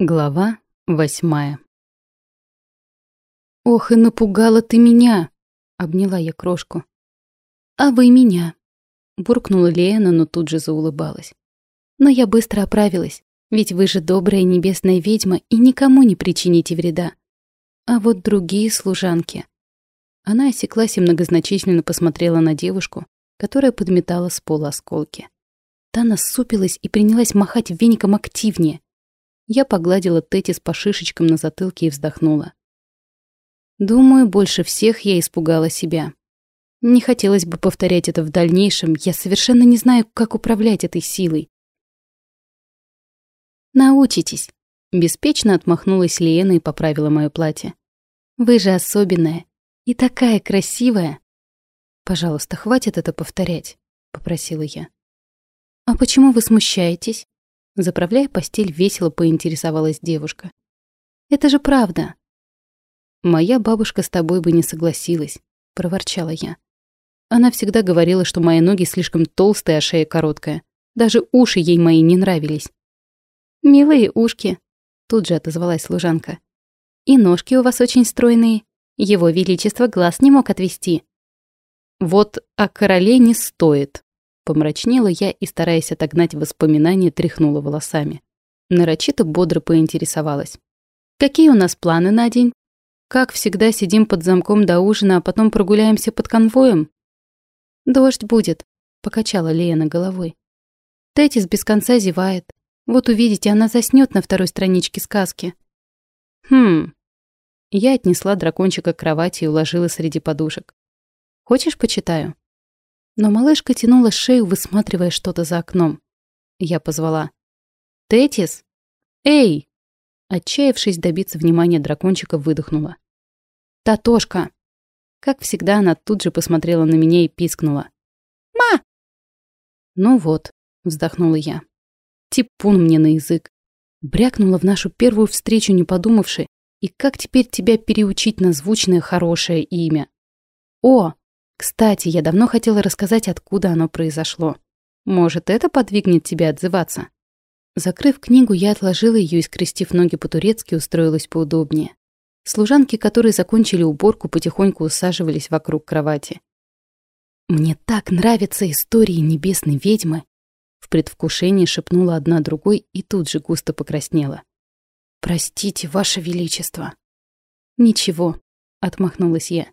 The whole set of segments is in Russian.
Глава восьмая «Ох, и напугала ты меня!» — обняла я крошку. «А вы меня!» — буркнула Лена, но тут же заулыбалась. «Но я быстро оправилась, ведь вы же добрая небесная ведьма и никому не причините вреда. А вот другие служанки...» Она осеклась и многозначительно посмотрела на девушку, которая подметала с пола осколки. Та насупилась и принялась махать веником активнее — я погладила Тетис по шишечкам на затылке и вздохнула. Думаю, больше всех я испугала себя. Не хотелось бы повторять это в дальнейшем, я совершенно не знаю, как управлять этой силой. «Научитесь», — беспечно отмахнулась Лена и поправила моё платье. «Вы же особенная и такая красивая». «Пожалуйста, хватит это повторять», — попросила я. «А почему вы смущаетесь?» Заправляя постель, весело поинтересовалась девушка. «Это же правда». «Моя бабушка с тобой бы не согласилась», — проворчала я. Она всегда говорила, что мои ноги слишком толстые, а шея короткая. Даже уши ей мои не нравились. «Милые ушки», — тут же отозвалась служанка. «И ножки у вас очень стройные. Его Величество глаз не мог отвести». «Вот о короле не стоит», Помрачнела я и, стараясь отогнать воспоминания, тряхнула волосами. Нарочито бодро поинтересовалась. «Какие у нас планы на день? Как всегда сидим под замком до ужина, а потом прогуляемся под конвоем?» «Дождь будет», — покачала Лена головой. Тетис без конца зевает. Вот увидите, она заснёт на второй страничке сказки. «Хм...» Я отнесла дракончика к кровати и уложила среди подушек. «Хочешь, почитаю?» Но малышка тянула шею, высматривая что-то за окном. Я позвала. «Тетис? Эй!» Отчаявшись добиться внимания дракончика, выдохнула. «Татошка!» Как всегда, она тут же посмотрела на меня и пискнула. «Ма!» «Ну вот», — вздохнула я. «Типун мне на язык. Брякнула в нашу первую встречу, не подумавши, и как теперь тебя переучить на звучное хорошее имя? О, кстати, я давно хотела рассказать, откуда оно произошло. Может, это подвигнет тебя отзываться? Закрыв книгу, я отложила ее и, скрестив ноги по-турецки, устроилась поудобнее. Служанки, которые закончили уборку, потихоньку усаживались вокруг кровати. «Мне так нравятся истории небесной ведьмы!» В предвкушении шепнула одна другой и тут же густо покраснела. «Простите, Ваше Величество!» «Ничего», — отмахнулась я.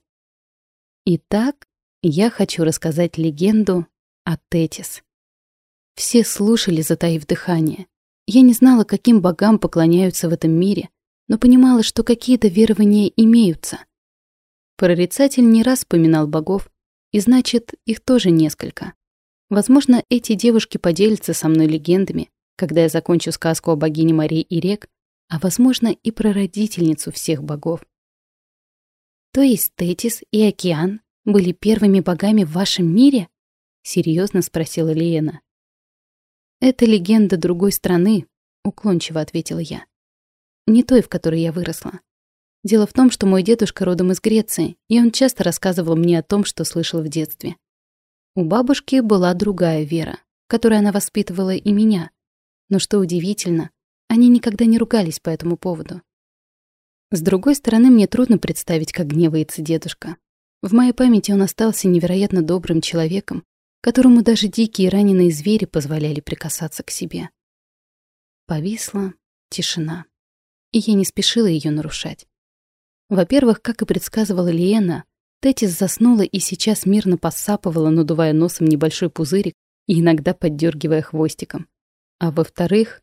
«Итак, я хочу рассказать легенду о Тетис. Все слушали, затаив дыхание. Я не знала, каким богам поклоняются в этом мире, но понимала, что какие-то верования имеются. Прорицатель не раз вспоминал богов, и значит, их тоже несколько. Возможно, эти девушки поделятся со мной легендами, когда я закончу сказку о богине Марии и рек, а, возможно, и прародительницу всех богов. То есть Тетис и Океан были первыми богами в вашем мире?» — серьезно спросила Лиена. «Это легенда другой страны», — уклончиво ответила я. «Не той, в которой я выросла. Дело в том, что мой дедушка родом из Греции, и он часто рассказывал мне о том, что слышал в детстве. У бабушки была другая вера, которой она воспитывала и меня. Но что удивительно, они никогда не ругались по этому поводу. С другой стороны, мне трудно представить, как гневается дедушка. В моей памяти он остался невероятно добрым человеком, которому даже дикие раненые звери позволяли прикасаться к себе. Повисла тишина, и я не спешила ее нарушать. Во-первых, как и предсказывала Лиена, Тетис заснула и сейчас мирно посапывала, надувая носом небольшой пузырик и иногда поддергивая хвостиком. А во-вторых,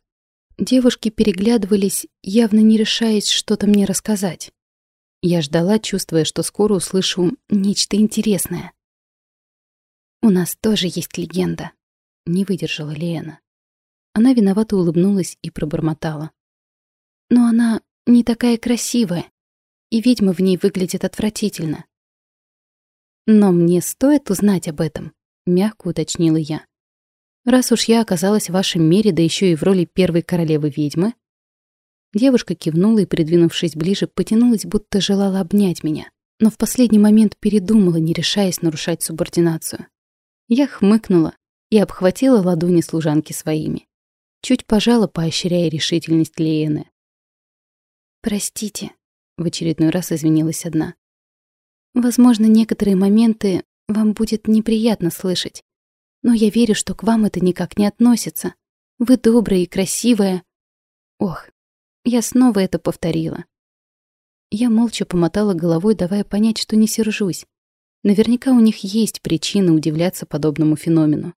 девушки переглядывались, явно не решаясь что-то мне рассказать. Я ждала, чувствуя, что скоро услышу нечто интересное. «У нас тоже есть легенда», — не выдержала Лена. Она виновато улыбнулась и пробормотала. «Но она не такая красивая, и ведьма в ней выглядит отвратительно». «Но мне стоит узнать об этом», — мягко уточнила я. «Раз уж я оказалась в вашем мире, да еще и в роли первой королевы ведьмы, Девушка кивнула и, придвинувшись ближе, потянулась, будто желала обнять меня, но в последний момент передумала, не решаясь нарушать субординацию. Я хмыкнула и обхватила ладони служанки своими. Чуть пожала, поощряя решительность Леены. «Простите», — в очередной раз извинилась одна. «Возможно, некоторые моменты вам будет неприятно слышать, но я верю, что к вам это никак не относится. Вы добрая и красивая. Ох, я снова это повторила. Я молча помотала головой, давая понять, что не сержусь. Наверняка у них есть причины удивляться подобному феномену.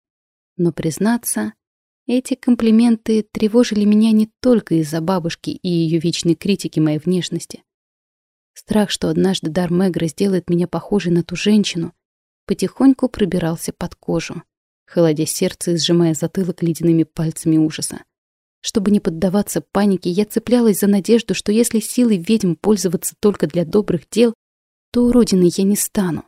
Но, признаться, эти комплименты тревожили меня не только из-за бабушки и ее вечной критики моей внешности. Страх, что однажды дар Мегры сделает меня похожей на ту женщину, потихоньку пробирался под кожу, холодя сердце и сжимая затылок ледяными пальцами ужаса. Чтобы не поддаваться панике, я цеплялась за надежду, что если силой ведьм пользоваться только для добрых дел, то уродиной я не стану.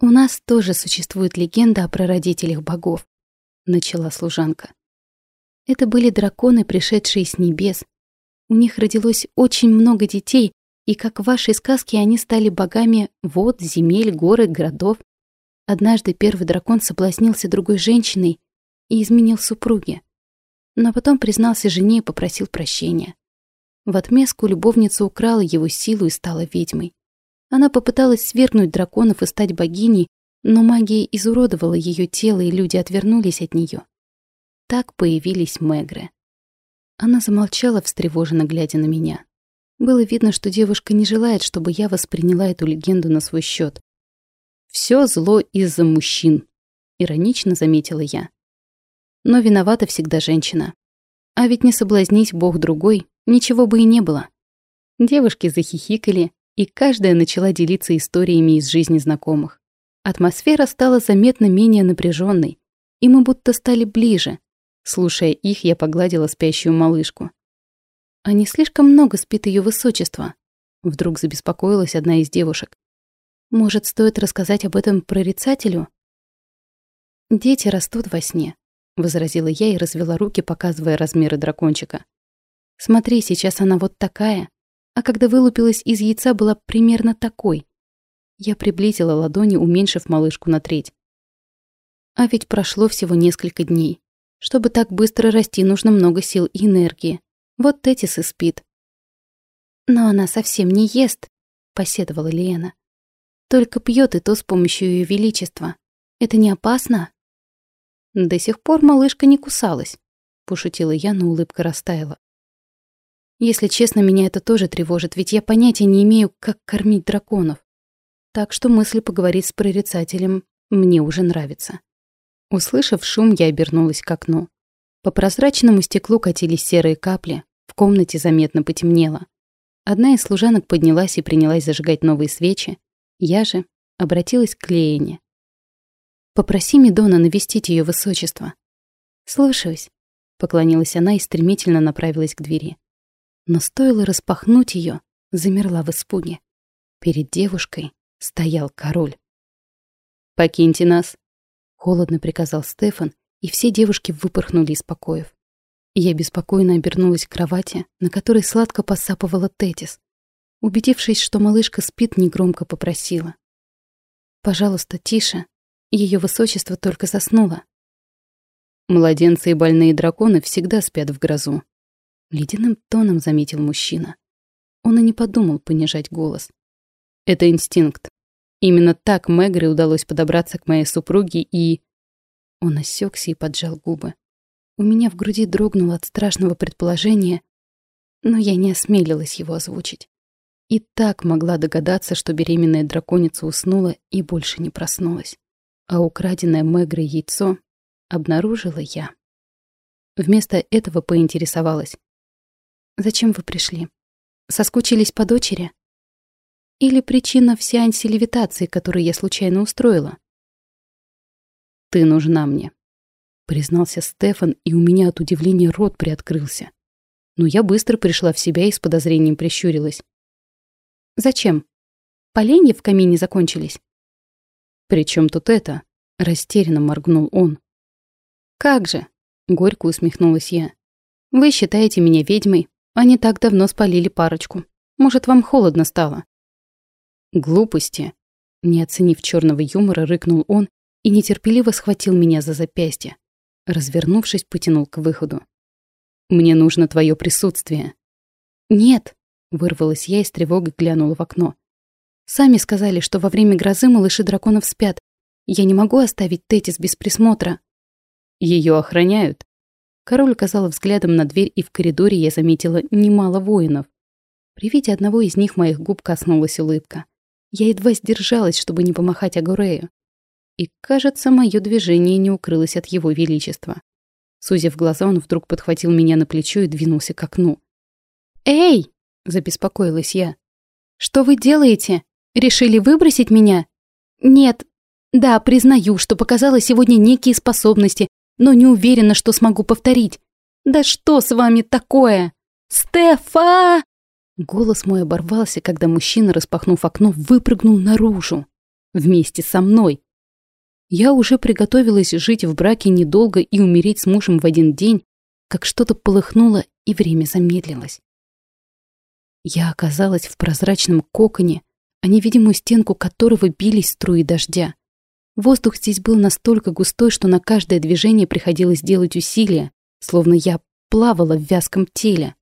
«У нас тоже существует легенда о прародителях богов», — начала служанка. Это были драконы, пришедшие с небес. У них родилось очень много детей, и, как в вашей сказке, они стали богами вод, земель, горы, городов. Однажды первый дракон соблазнился другой женщиной и изменил супруге но потом признался жене и попросил прощения. В отместку любовница украла его силу и стала ведьмой. Она попыталась свергнуть драконов и стать богиней, но магия изуродовала ее тело, и люди отвернулись от нее. Так появились Мегры. Она замолчала, встревоженно глядя на меня. Было видно, что девушка не желает, чтобы я восприняла эту легенду на свой счет. Все зло из-за мужчин», — иронично заметила я но виновата всегда женщина. А ведь не соблазнись бог другой, ничего бы и не было. Девушки захихикали, и каждая начала делиться историями из жизни знакомых. Атмосфера стала заметно менее напряженной, и мы будто стали ближе. Слушая их, я погладила спящую малышку. «А не слишком много спит ее высочество?» Вдруг забеспокоилась одна из девушек. «Может, стоит рассказать об этом прорицателю?» Дети растут во сне, — возразила я и развела руки, показывая размеры дракончика. «Смотри, сейчас она вот такая, а когда вылупилась из яйца, была примерно такой». Я приблизила ладони, уменьшив малышку на треть. А ведь прошло всего несколько дней. Чтобы так быстро расти, нужно много сил и энергии. Вот Тетис и спит. «Но она совсем не ест», — поседовала Лена. «Только пьет и то с помощью ее величества. Это не опасно?» До сих пор малышка не кусалась, пошутила я, но улыбка растаяла. Если честно, меня это тоже тревожит, ведь я понятия не имею, как кормить драконов. Так что мысль поговорить с прорицателем мне уже нравится. Услышав шум, я обернулась к окну. По прозрачному стеклу катились серые капли, в комнате заметно потемнело. Одна из служанок поднялась и принялась зажигать новые свечи. Я же обратилась к Леяне. Попроси Медона навестить ее высочество. Слушаюсь, поклонилась она и стремительно направилась к двери. Но стоило распахнуть ее, замерла в испуге. Перед девушкой стоял король. «Покиньте нас», — холодно приказал Стефан, и все девушки выпорхнули из покоев. Я беспокойно обернулась к кровати, на которой сладко посапывала Тетис. Убедившись, что малышка спит, негромко попросила. «Пожалуйста, тише, ее высочество только заснуло. Младенцы и больные драконы всегда спят в грозу. Ледяным тоном заметил мужчина. Он и не подумал понижать голос. Это инстинкт. Именно так Мэгре удалось подобраться к моей супруге и... Он осекся и поджал губы. У меня в груди дрогнуло от страшного предположения, но я не осмелилась его озвучить. И так могла догадаться, что беременная драконица уснула и больше не проснулась а украденное Мегрой яйцо обнаружила я. Вместо этого поинтересовалась. «Зачем вы пришли? Соскучились по дочери? Или причина в сеансе левитации, который я случайно устроила?» «Ты нужна мне», — признался Стефан, и у меня от удивления рот приоткрылся. Но я быстро пришла в себя и с подозрением прищурилась. «Зачем? Поленья в камине закончились?» «При чем тут это?» — растерянно моргнул он. «Как же?» — горько усмехнулась я. «Вы считаете меня ведьмой, не так давно спалили парочку. Может, вам холодно стало?» «Глупости!» — не оценив черного юмора, рыкнул он и нетерпеливо схватил меня за запястье. Развернувшись, потянул к выходу. «Мне нужно твое присутствие». «Нет!» Вырвалась я и с тревогой глянула в окно. Сами сказали, что во время грозы малыши драконов спят. Я не могу оставить Тетис без присмотра. Ее охраняют. Король указал взглядом на дверь, и в коридоре я заметила немало воинов. При виде одного из них моих губ коснулась улыбка. Я едва сдержалась, чтобы не помахать Агурею. И, кажется, мое движение не укрылось от его величества. Сузив глаза, он вдруг подхватил меня на плечо и двинулся к окну. «Эй!» — забеспокоилась я. «Что вы делаете? Решили выбросить меня?» «Нет. Да, признаю, что показала сегодня некие способности, но не уверена, что смогу повторить. Да что с вами такое? Стефа!» Голос мой оборвался, когда мужчина, распахнув окно, выпрыгнул наружу. Вместе со мной. Я уже приготовилась жить в браке недолго и умереть с мужем в один день, как что-то полыхнуло, и время замедлилось. Я оказалась в прозрачном коконе, а невидимую стенку которого бились струи дождя. Воздух здесь был настолько густой, что на каждое движение приходилось делать усилия, словно я плавала в вязком теле.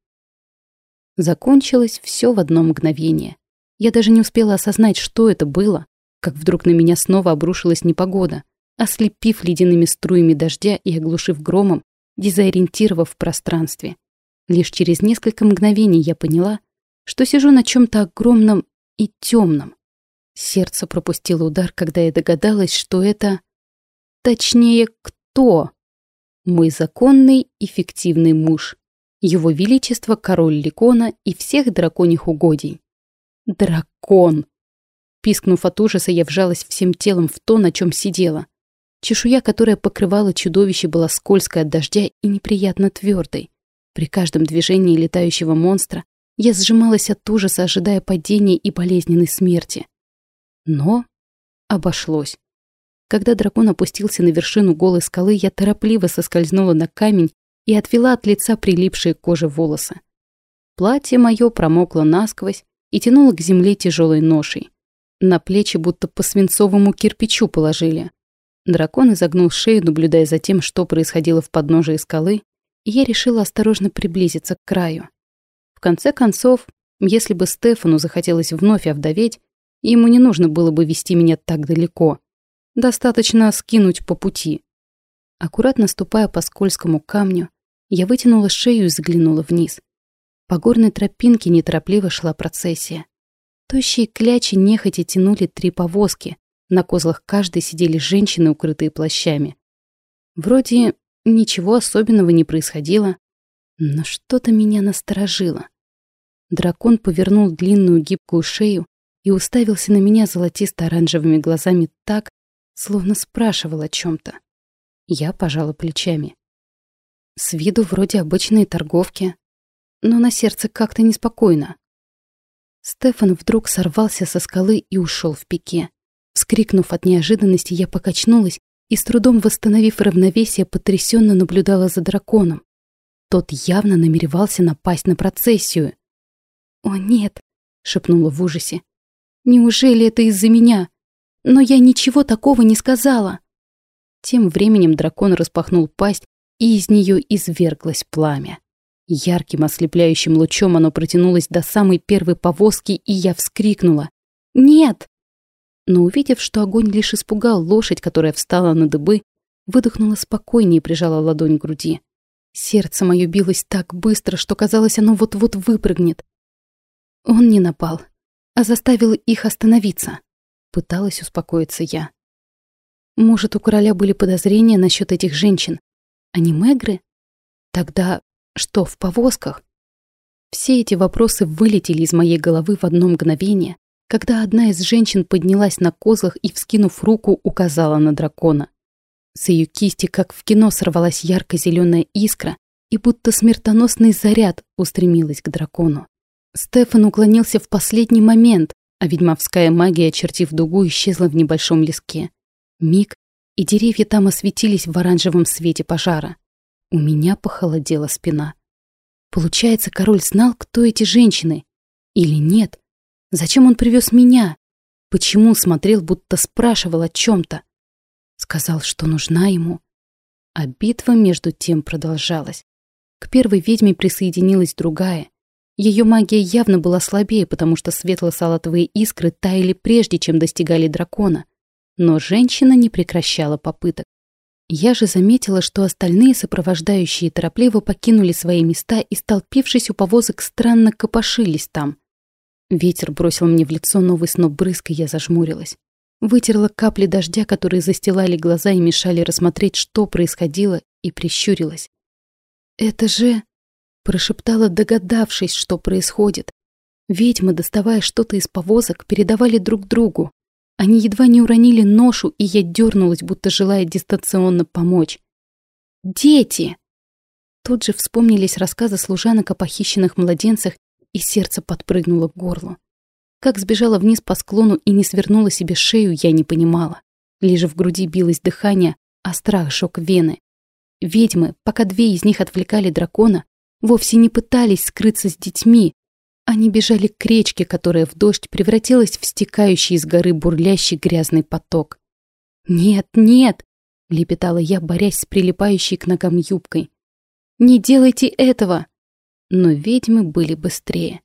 Закончилось все в одно мгновение. Я даже не успела осознать, что это было, как вдруг на меня снова обрушилась непогода, ослепив ледяными струями дождя и оглушив громом, дезориентировав в пространстве. Лишь через несколько мгновений я поняла, что сижу на чем-то огромном и темном. Сердце пропустило удар, когда я догадалась, что это... Точнее, кто? Мой законный и фиктивный муж. Его Величество, король Ликона и всех драконьих угодий. Дракон! Пискнув от ужаса, я вжалась всем телом в то, на чем сидела. Чешуя, которая покрывала чудовище, была скользкой от дождя и неприятно твердой. При каждом движении летающего монстра я сжималась от ужаса, ожидая падения и болезненной смерти. Но обошлось. Когда дракон опустился на вершину голой скалы, я торопливо соскользнула на камень и отвела от лица прилипшие к коже волосы. Платье мое промокло насквозь и тянуло к земле тяжелой ношей. На плечи будто по свинцовому кирпичу положили. Дракон изогнул шею, наблюдая за тем, что происходило в подножии скалы, и я решила осторожно приблизиться к краю. В конце концов, если бы Стефану захотелось вновь овдоветь, ему не нужно было бы вести меня так далеко. Достаточно скинуть по пути. Аккуратно ступая по скользкому камню, я вытянула шею и заглянула вниз. По горной тропинке неторопливо шла процессия. Тощие клячи нехотя тянули три повозки. На козлах каждой сидели женщины, укрытые плащами. Вроде ничего особенного не происходило, но что-то меня насторожило. Дракон повернул длинную гибкую шею и уставился на меня золотисто-оранжевыми глазами так, словно спрашивал о чем то Я пожала плечами. С виду вроде обычные торговки, но на сердце как-то неспокойно. Стефан вдруг сорвался со скалы и ушел в пике. Вскрикнув от неожиданности, я покачнулась и, с трудом восстановив равновесие, потрясенно наблюдала за драконом. Тот явно намеревался напасть на процессию. «О, нет!» — шепнула в ужасе. «Неужели это из-за меня? Но я ничего такого не сказала!» Тем временем дракон распахнул пасть и из нее изверглось пламя. Ярким ослепляющим лучом оно протянулось до самой первой повозки, и я вскрикнула. «Нет!» Но увидев, что огонь лишь испугал лошадь, которая встала на дыбы, выдохнула спокойнее и прижала ладонь к груди. Сердце мое билось так быстро, что казалось, оно вот-вот выпрыгнет. Он не напал, а заставил их остановиться. Пыталась успокоиться я. Может, у короля были подозрения насчет этих женщин, они мегры? Тогда что в повозках? Все эти вопросы вылетели из моей головы в одно мгновение, когда одна из женщин поднялась на козлах и, вскинув руку, указала на дракона. С ее кисти, как в кино, сорвалась ярко-зеленая искра и будто смертоносный заряд устремилась к дракону. Стефан уклонился в последний момент, а ведьмовская магия, очертив дугу, исчезла в небольшом леске. Миг, и деревья там осветились в оранжевом свете пожара. У меня похолодела спина. Получается, король знал, кто эти женщины? Или нет? Зачем он привез меня? Почему смотрел, будто спрашивал о чем-то? Сказал, что нужна ему. А битва между тем продолжалась. К первой ведьме присоединилась другая. Ее магия явно была слабее, потому что светло-салатовые искры таяли прежде, чем достигали дракона. Но женщина не прекращала попыток. Я же заметила, что остальные сопровождающие торопливо покинули свои места и, столпившись у повозок, странно копошились там. Ветер бросил мне в лицо новый сноп брызг, и я зажмурилась. Вытерла капли дождя, которые застилали глаза и мешали рассмотреть, что происходило, и прищурилась. «Это же...» — прошептала, догадавшись, что происходит. Ведьмы, доставая что-то из повозок, передавали друг другу. Они едва не уронили ношу, и я дернулась, будто желая дистанционно помочь. «Дети!» Тут же вспомнились рассказы служанок о похищенных младенцах, и сердце подпрыгнуло к горлу. Как сбежала вниз по склону и не свернула себе шею, я не понимала. Лишь в груди билось дыхание, а страх жёг вены. Ведьмы, пока две из них отвлекали дракона, вовсе не пытались скрыться с детьми, они бежали к речке, которая в дождь превратилась в стекающий из горы бурлящий грязный поток. «Нет, нет!» — лепетала я, борясь с прилипающей к ногам юбкой. «Не делайте этого!» Но ведьмы были быстрее.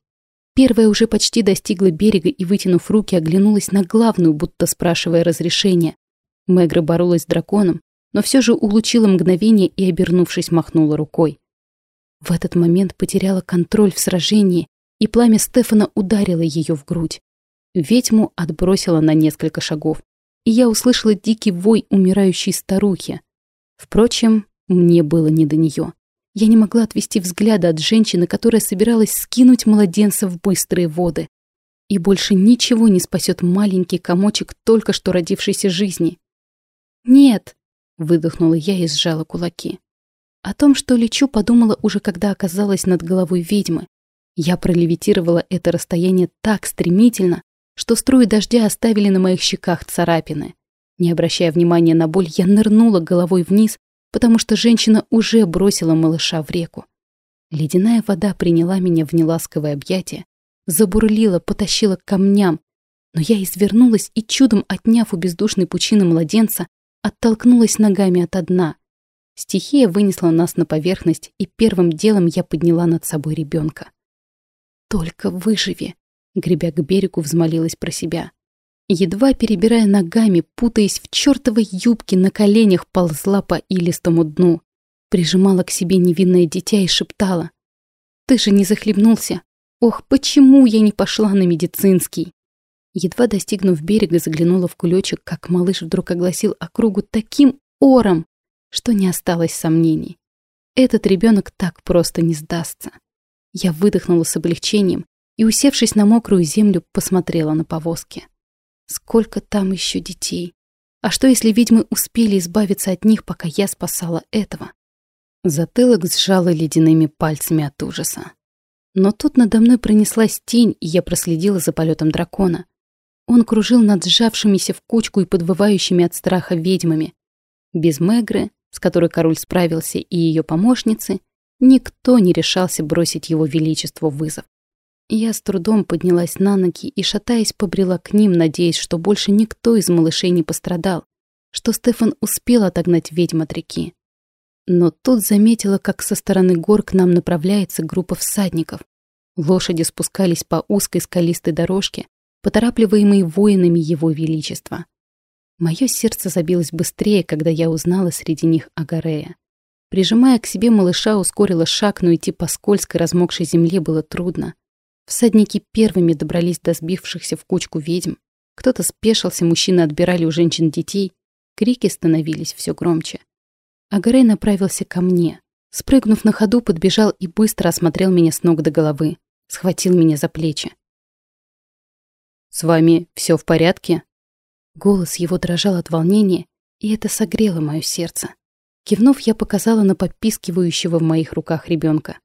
Первая уже почти достигла берега и, вытянув руки, оглянулась на главную, будто спрашивая разрешения. Мегра боролась с драконом, но все же улучила мгновение и, обернувшись, махнула рукой. В этот момент потеряла контроль в сражении и пламя Стефана ударило ее в грудь. Ведьму отбросило на несколько шагов, и я услышала дикий вой умирающей старухи. Впрочем, мне было не до нее. Я не могла отвести взгляда от женщины, которая собиралась скинуть младенца в быстрые воды. И больше ничего не спасет маленький комочек только что родившейся жизни. «Нет!» — выдохнула я и сжала кулаки. О том, что лечу, подумала уже, когда оказалась над головой ведьмы. Я пролевитировала это расстояние так стремительно, что струи дождя оставили на моих щеках царапины. Не обращая внимания на боль, я нырнула головой вниз, потому что женщина уже бросила малыша в реку. Ледяная вода приняла меня в неласковое объятие, забурлила, потащила к камням, но я извернулась и, чудом отняв у бездушной пучины младенца, оттолкнулась ногами от дна. Стихия вынесла нас на поверхность, и первым делом я подняла над собой ребенка. Только выживи, гребя к берегу, взмолилась про себя. Едва перебирая ногами, путаясь в чертовой юбке, на коленях ползла по илистому дну. Прижимала к себе невинное дитя и шептала. «Ты же не захлебнулся? Ох, почему я не пошла на медицинский?» Едва достигнув берега, заглянула в кулечек, как малыш вдруг огласил округу таким ором, что не осталось сомнений. Этот ребенок так просто не сдастся. Я выдохнула с облегчением и, усевшись на мокрую землю, посмотрела на повозки. Сколько там еще детей? А что, если ведьмы успели избавиться от них, пока я спасала этого? Затылок сжала ледяными пальцами от ужаса. Но тут надо мной пронеслась тень, и я проследила за полетом дракона. Он кружил над сжавшимися в кучку и подвывающими от страха ведьмами. Без Мегры, с которой король справился, и ее помощницы — Никто не решался бросить его величеству вызов. Я с трудом поднялась на ноги и, шатаясь, побрела к ним, надеясь, что больше никто из малышей не пострадал, что Стефан успел отогнать ведьм от реки. Но тут заметила, как со стороны гор к нам направляется группа всадников. Лошади спускались по узкой скалистой дорожке, поторапливаемые воинами его величества. Мое сердце забилось быстрее, когда я узнала среди них Агарея. Прижимая к себе малыша, ускорила шаг, но идти по скользкой размокшей земле было трудно. Всадники первыми добрались до сбившихся в кучку ведьм. Кто-то спешился, мужчины отбирали у женщин детей. Крики становились все громче. Агарей направился ко мне. Спрыгнув на ходу, подбежал и быстро осмотрел меня с ног до головы. Схватил меня за плечи. «С вами все в порядке?» Голос его дрожал от волнения, и это согрело мое сердце. Кивнув, я показала на попискивающего в моих руках ребенка.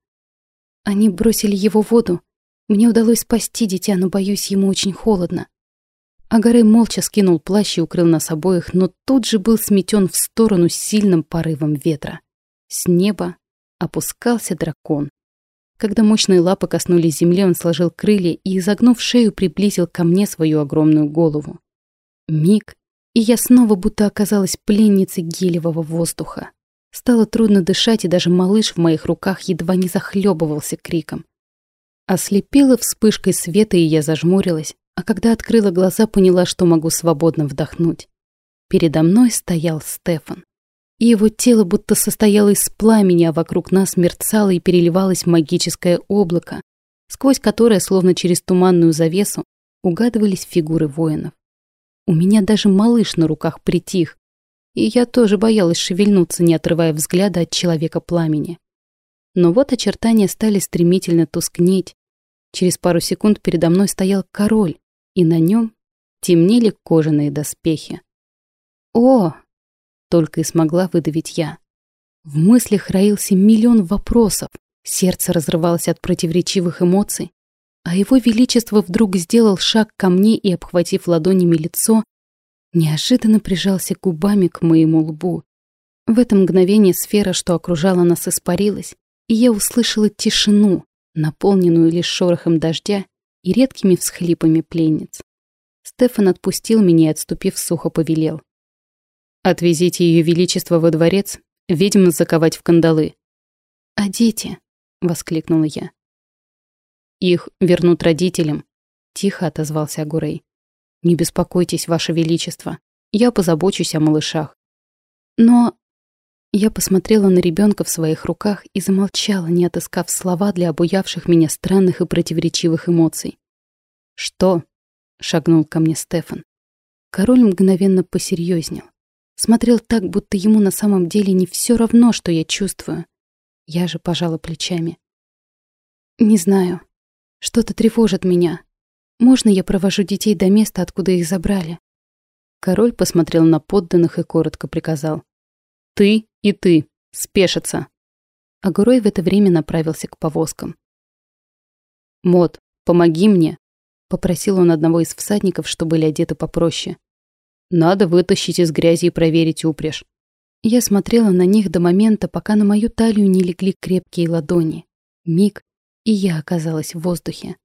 Они бросили его в воду. Мне удалось спасти дитя, но, боюсь, ему очень холодно. Агарей молча скинул плащ и укрыл нас обоих, но тут же был сметен в сторону сильным порывом ветра. С неба опускался дракон. Когда мощные лапы коснулись земли, он сложил крылья и, изогнув шею, приблизил ко мне свою огромную голову. Миг, и я снова будто оказалась пленницей гелевого воздуха. Стало трудно дышать, и даже малыш в моих руках едва не захлебывался криком. Ослепила вспышкой света, и я зажмурилась, а когда открыла глаза, поняла, что могу свободно вдохнуть. Передо мной стоял Стефан. И его тело будто состояло из пламени, а вокруг нас мерцало и переливалось магическое облако, сквозь которое, словно через туманную завесу, угадывались фигуры воинов. У меня даже малыш на руках притих, и я тоже боялась шевельнуться, не отрывая взгляда от человека пламени. Но вот очертания стали стремительно тускнеть, Через пару секунд передо мной стоял король, и на нем темнели кожаные доспехи. «О!» — только и смогла выдавить я. В мыслях роился миллион вопросов, сердце разрывалось от противоречивых эмоций, а его величество вдруг сделал шаг ко мне и, обхватив ладонями лицо, неожиданно прижался губами к моему лбу. В это мгновение сфера, что окружала нас, испарилась, и я услышала тишину, наполненную лишь шорохом дождя и редкими всхлипами пленниц. Стефан отпустил меня и, отступив, сухо повелел. «Отвезите ее величество во дворец, ведьм заковать в кандалы». «А дети?» — воскликнула я. «Их вернут родителям», — тихо отозвался Агурей. «Не беспокойтесь, ваше величество, я позабочусь о малышах». «Но я посмотрела на ребенка в своих руках и замолчала, не отыскав слова для обуявших меня странных и противоречивых эмоций. «Что?» — шагнул ко мне Стефан. Король мгновенно посерьезнел. Смотрел так, будто ему на самом деле не все равно, что я чувствую. Я же пожала плечами. «Не знаю. Что-то тревожит меня. Можно я провожу детей до места, откуда их забрали?» Король посмотрел на подданных и коротко приказал. «Ты и ты. Спешиться!» Агурой в это время направился к повозкам. «Мот, помоги мне!» — попросил он одного из всадников, что были одеты попроще. «Надо вытащить из грязи и проверить упряжь». Я смотрела на них до момента, пока на мою талию не легли крепкие ладони. Миг, и я оказалась в воздухе.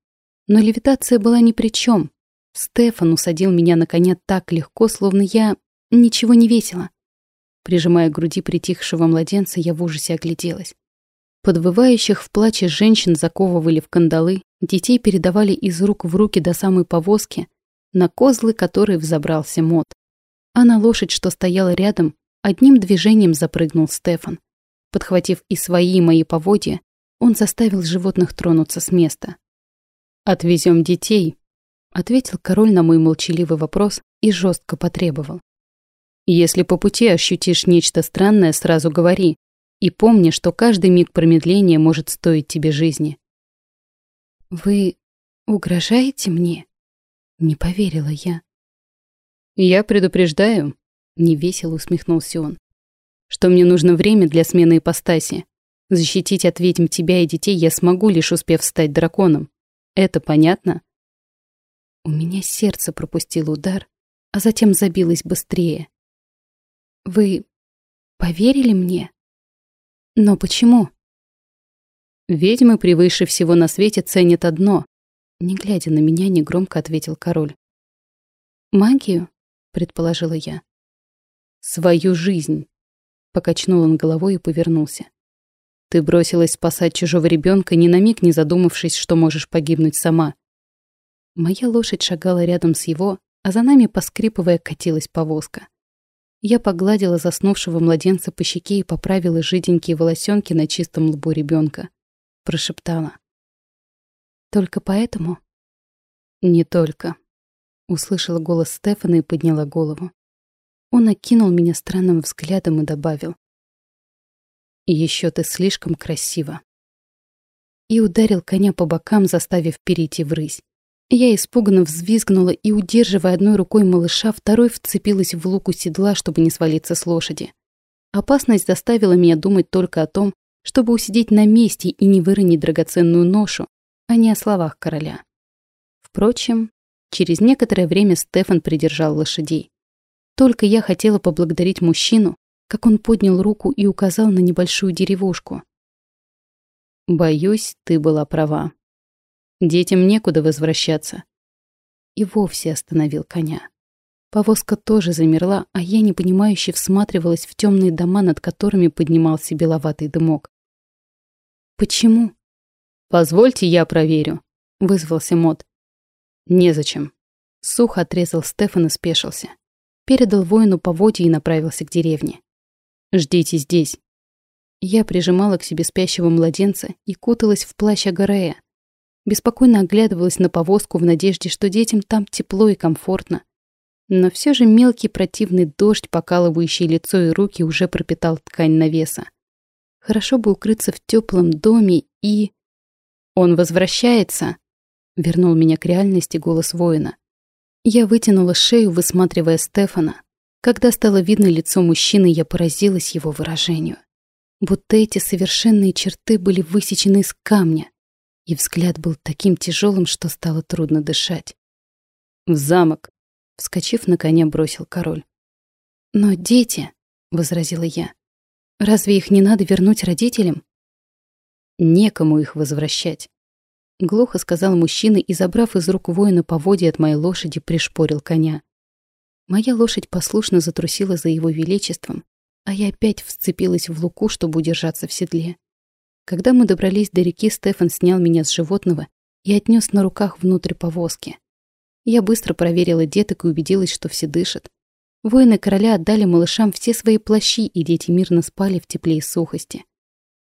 Но левитация была ни при чем. Стефан усадил меня на коня так легко, словно я ничего не весила. Прижимая к груди притихшего младенца, я в ужасе огляделась. Подвывающих в плаче женщин заковывали в кандалы, детей передавали из рук в руки до самой повозки, на козлы, которые взобрался мод. А на лошадь, что стояла рядом, одним движением запрыгнул Стефан. Подхватив и свои, и мои поводья, он заставил животных тронуться с места. «Отвезем детей», — ответил король на мой молчаливый вопрос и жестко потребовал. Если по пути ощутишь нечто странное, сразу говори. И помни, что каждый миг промедления может стоить тебе жизни. Вы угрожаете мне? Не поверила я. Я предупреждаю, невесело усмехнулся он, что мне нужно время для смены ипостаси. Защитить от ведьм тебя и детей я смогу, лишь успев стать драконом. Это понятно? У меня сердце пропустило удар, а затем забилось быстрее. Вы поверили мне? Но почему? Ведьмы превыше всего на свете ценят одно. Не глядя на меня, негромко ответил король. Магию, предположила я. Свою жизнь. Покачнул он головой и повернулся. Ты бросилась спасать чужого ребенка, ни на миг не задумавшись, что можешь погибнуть сама. Моя лошадь шагала рядом с его, а за нами, поскрипывая, катилась повозка. Я погладила заснувшего младенца по щеке и поправила жиденькие волосенки на чистом лбу ребенка. Прошептала. «Только поэтому?» «Не только», — услышала голос Стефана и подняла голову. Он окинул меня странным взглядом и добавил. «Еще ты слишком красива». И ударил коня по бокам, заставив перейти в рысь. Я испуганно взвизгнула и, удерживая одной рукой малыша, второй вцепилась в луку седла, чтобы не свалиться с лошади. Опасность заставила меня думать только о том, чтобы усидеть на месте и не выронить драгоценную ношу, а не о словах короля. Впрочем, через некоторое время Стефан придержал лошадей. Только я хотела поблагодарить мужчину, как он поднял руку и указал на небольшую деревушку. «Боюсь, ты была права», Детям некуда возвращаться. И вовсе остановил коня. Повозка тоже замерла, а я непонимающе всматривалась в темные дома, над которыми поднимался беловатый дымок. «Почему?» «Позвольте, я проверю», — вызвался Мот. «Незачем». Сухо отрезал Стефан и спешился. Передал воину поводья и направился к деревне. «Ждите здесь». Я прижимала к себе спящего младенца и куталась в плащ Агарея. Беспокойно оглядывалась на повозку в надежде, что детям там тепло и комфортно. Но все же мелкий противный дождь, покалывающий лицо и руки, уже пропитал ткань навеса. Хорошо бы укрыться в теплом доме и... «Он возвращается!» — вернул меня к реальности голос воина. Я вытянула шею, высматривая Стефана. Когда стало видно лицо мужчины, я поразилась его выражению. Будто эти совершенные черты были высечены из камня, и взгляд был таким тяжелым, что стало трудно дышать. «В замок!» — вскочив на коня, бросил король. «Но дети!» — возразила я. «Разве их не надо вернуть родителям?» «Некому их возвращать. Глухо сказал мужчина и, забрав из рук воина поводья от моей лошади, пришпорил коня. Моя лошадь послушно затрусила за его величеством, а я опять вцепилась в луку, чтобы удержаться в седле. Когда мы добрались до реки, Стефан снял меня с животного и отнес на руках внутрь повозки. Я быстро проверила деток и убедилась, что все дышат. Воины короля отдали малышам все свои плащи, и дети мирно спали в тепле и сухости.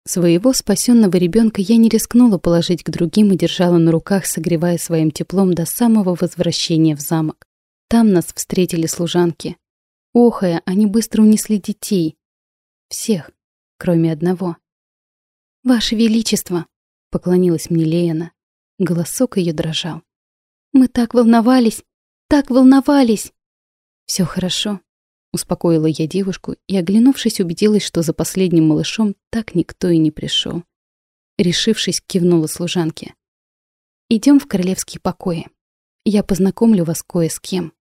Своего спасенного ребенка я не рискнула положить к другим и держала на руках, согревая своим теплом до самого возвращения в замок. Там нас встретили служанки. Охая, они быстро унесли детей. Всех, кроме одного. «Ваше Величество!» — поклонилась мне Леяна. Голосок ее дрожал. «Мы так волновались! Так волновались!» Все хорошо», Успокоила я девушку и, оглянувшись, убедилась, что за последним малышом так никто и не пришел. Решившись, кивнула служанке. Идем в королевские покои. Я познакомлю вас кое с кем».